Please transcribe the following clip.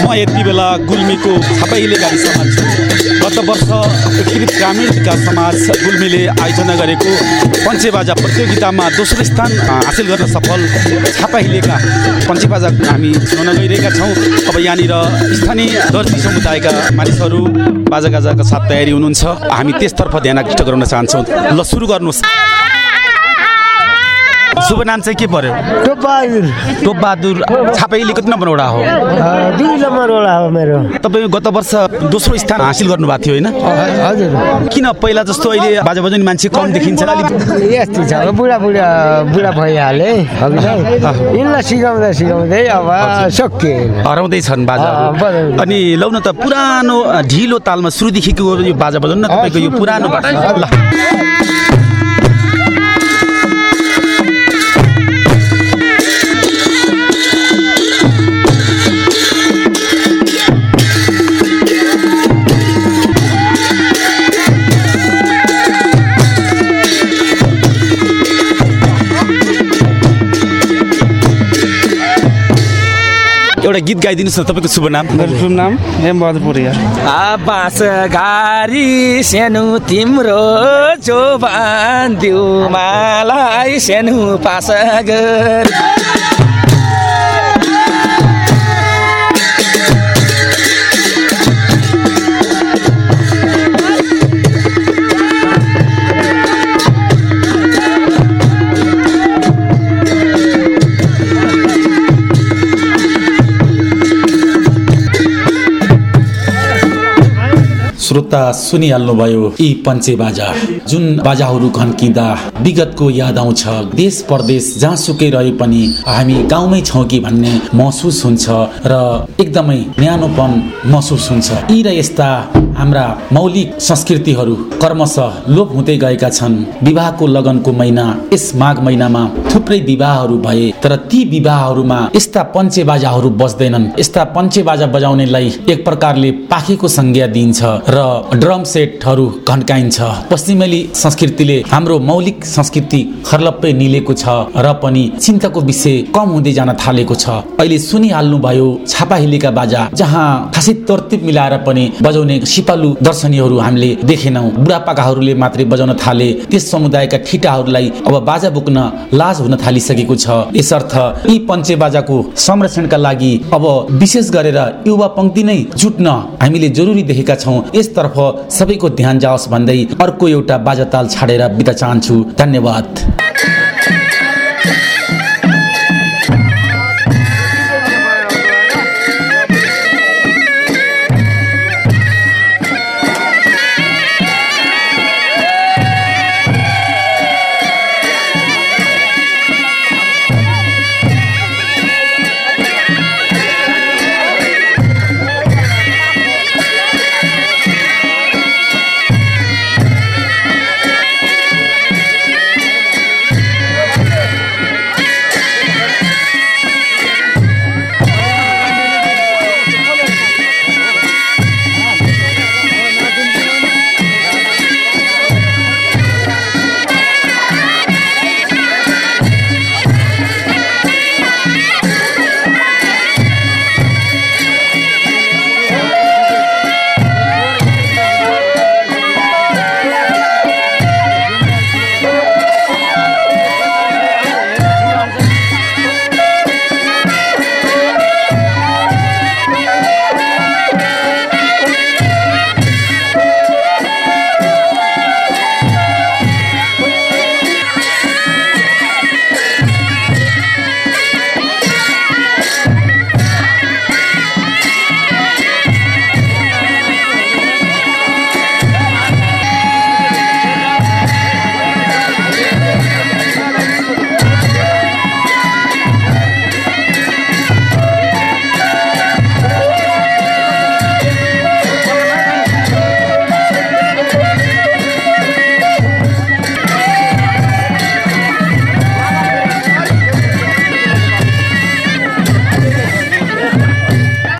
म यति बेला गुल्मीको छापाहिले गाविसमा छु गत वर्ष एकीकृत ग्रामीण विकास समाज गुल्मीले आयोजना गरेको पञ्चेबाजा प्रतियोगितामा दोस्रो स्थान हासिल गर्न सफल छापाहिलेका पञ्चेबाजा हामी सुनाउन गइरहेका छौँ। अब यहाँनिर स्थानीय दर्जी समुदायका मानिसहरू बाजागाजाका साथ तयारी हुनुहुन्छ। हामी त्यसतर्फ ध्यान आकृष्ट गराउन चाहन्छौँ। ल सुरु गर्नुहोस्। शुभ नाम चाहिँ के पर्यो? टोपबहादुर टोप बहादुर छापाइले कति नम्बर वडा हो? दुई नम्बरवाला हो मेरो। तपाईँ गत वर्ष दोस्रो स्थान हासिल गर्नुभएको थियो होइन? हजुर। किन पहिला जस्तो अहिले बाजा बजाउने मान्छे कम देखिन्छ? अलिक यस्तै छ बुढा बुढा बुढा भइहाले। यिनलाई सिकाउँदा सिकाउँदै अब सकिए हराउँदैछन् बजाउने। अनि लौ न त पुरानो ढिलो तालमा सुरुदेखिको यो बाजा बजाउनु न तपाईँको यो पुरानो बाजा ल। एउटा गीत गाइदिनुहोस् न तपाईँको शुभ नाम? शुभ नाम एम बहादुर पुरिया बाँस घारी सानो तिम्रो जोबान दिउ मलाई सानो पास श्रोता सुनिहाल्नुभयो यी पञ्चे बाजा। जुन बाजाहरू घन्किँदा विगतको याद आउँछ देश परदेश जहाँसुकै रहे पनि हामी गाउँमै छौँ कि भन्ने महसुस हुन्छ र एकदमै न्यानोपन महसुस हुन्छ। यी र यस्ता हाम्रा मौलिक संस्कृतिहरू क्रमशः लोप हुँदै गएका छन्। विवाहको लगनको महिना यस माघ महिनामा थुप्रै विवाहहरू भए तर ती विवाहहरूमा यस्ता पञ्चे बाजाहरू बज्दैनन्। यस्ता पञ्चे बाजा बजाउनेलाई एक प्रकारले पाखेको संज्ञा दिइन्छ र ड्रम सेटहरू घन्काइन्छ। पश्चिमेली संस्कृतिले हाम्रो मौलिक संस्कृति खर्लप्पै निलेको छ र पनि चिन्ताको विषय कम हुँदै जान थालेको छ। अहिले सुनिहाल्नु भयो छापाहिलेका बाजा जहाँ खासै तर्तिब मिलाएर पनि बजाउने सिपालु दर्शनीहरू हामीले देखेनौँ। बुढापाकाहरूले मात्रै बजाउन थाले त्यस समुदायका ठिटाहरूलाई अब बाजा बोक्न लाज हुन थालिसकेको छ। यसर्थ यी पञ्चे बाजाको संरक्षणका लागि अब विशेष गरेर युवा पङ्क्ति नै जुट्न हामीले जरुरी देखेका छौँ। यसतर्फ सबैको ध्यान जाओस् भन्दै अर्को एउटा बाजाताल छाडेर बिता चाहन्छु। धन्यवाद।